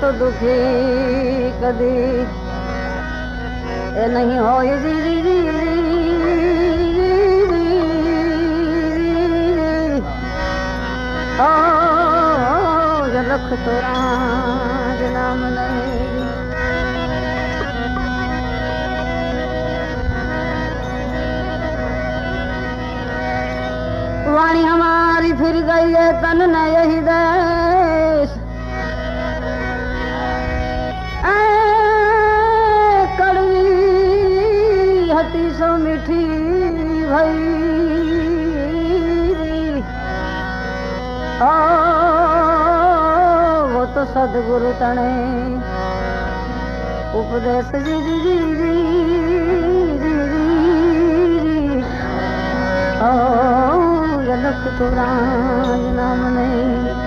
तो दुखी कदी ए नहीं हो लख तोरा नाम नहीं। वाणी हमारी फिर गई है तन न यही देश सो भई। ओ वो तो सदगुरु तणे उपदेश जी जी जी जी ओ जनक तुराज नाम नहीं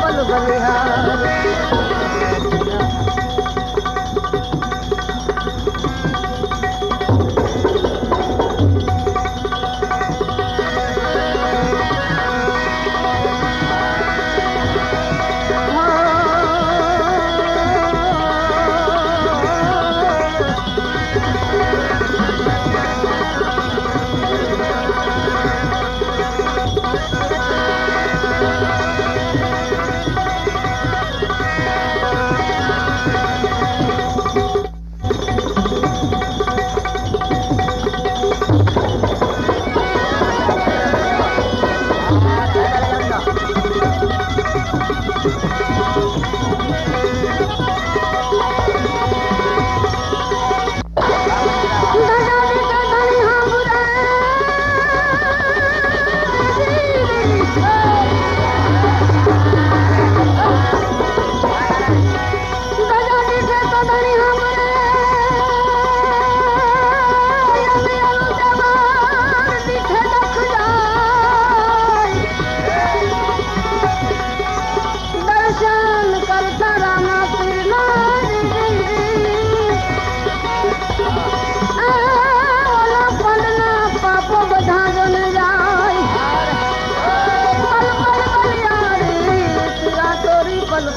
बल बलिहार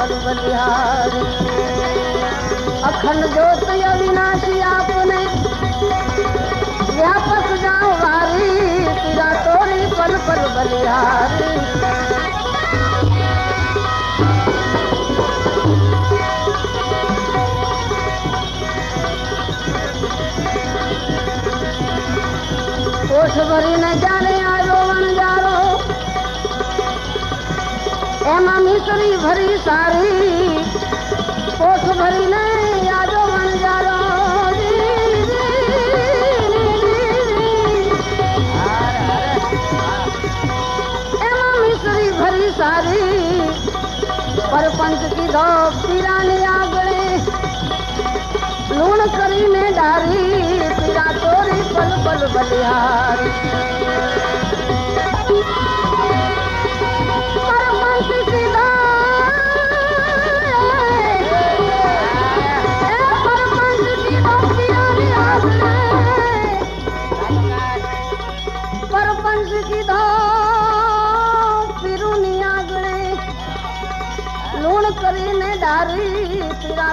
पल बलिहारी अखंड ज्योत अविनाशी आपने, व्यापक जाओ वारी तेरा तोरी पल पल बलिहारी। कोठ भरी न जाने आयो वन जारो एमा मिसरी भरी सारी। कोठ भरी न वन जारो एमा मिसरी भरी सारी। पर पंच की दो पिरानी आगड़े। लूण करी में डारी, पीरा तोरी पल पल बलिहारी।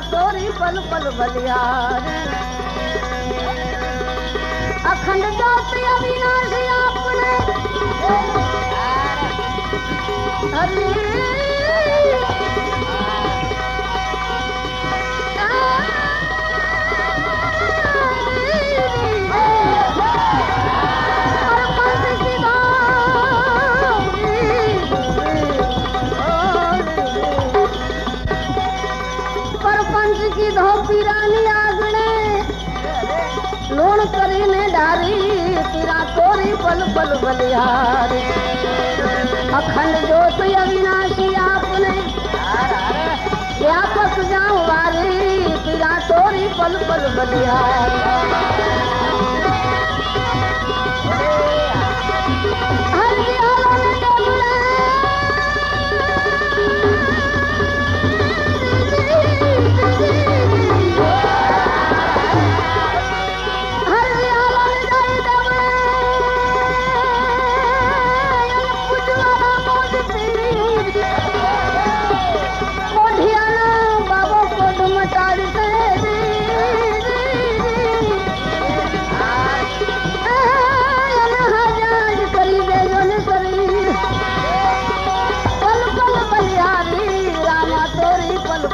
तेरा पल पल बलियार अखंड ज्योति अविनाशी आपने। हरी। धो आगणे। लूण डारी तेरा तोरी पल पल बलिहारी। अखंड ज्योत अविनाशी आपने। व्यापक जाऊँ वारी तेरा तोरी पल पल बलिहारी।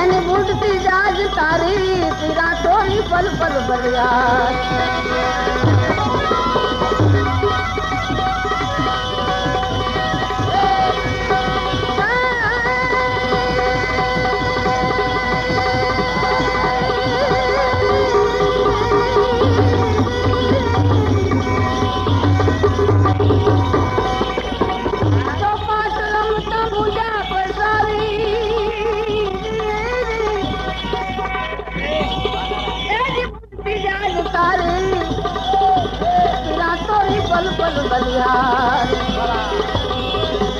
एनी बुढ़ती जाज तारी तोरी पल पल बलिया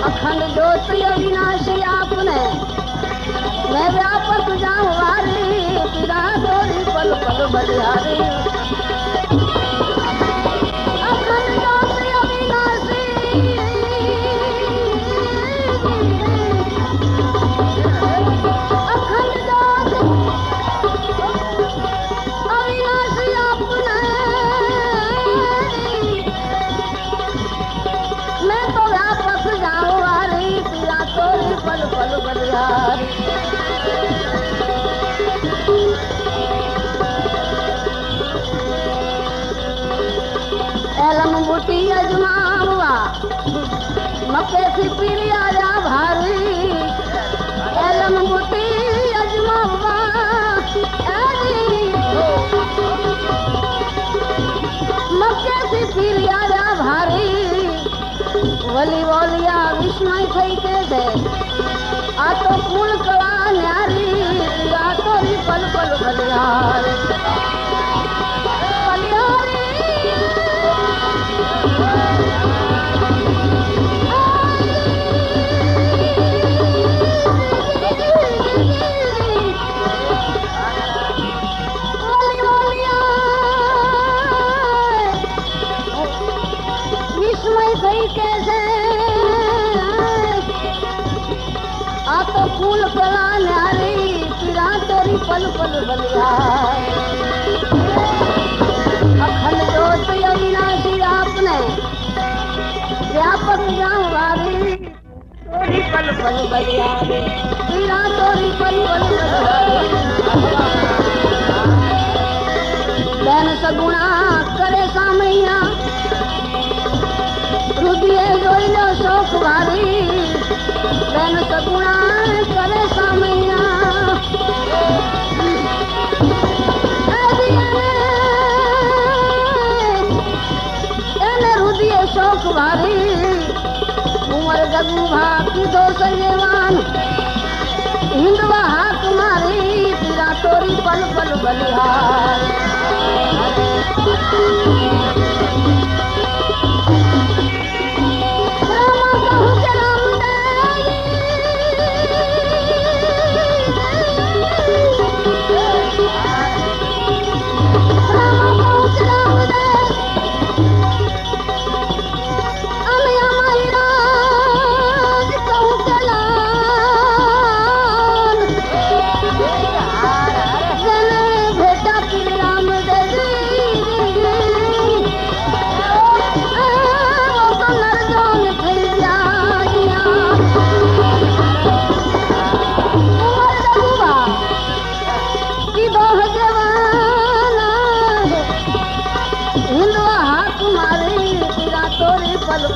अखंड ज्योति अविनाशी आपने मैं व्यापक जाऊँ वारी तोरी पल पल बलिहारी पल पल बलिहार पल पल बलिहार अखंड जोत अविनाशी आपने व्यापक जाऊंगारी तोरी पल पल बलिहारी पीरा तोरी पल पल बलिहारी बैन सगुणा करे सामैया हृदय जोइलो शोक भारी बैन सगुणा तुम्हारी उमर गगुभा की दो सयवान। हिंदवा तुम्हारी तेरा तोरी पल पल बलिहार।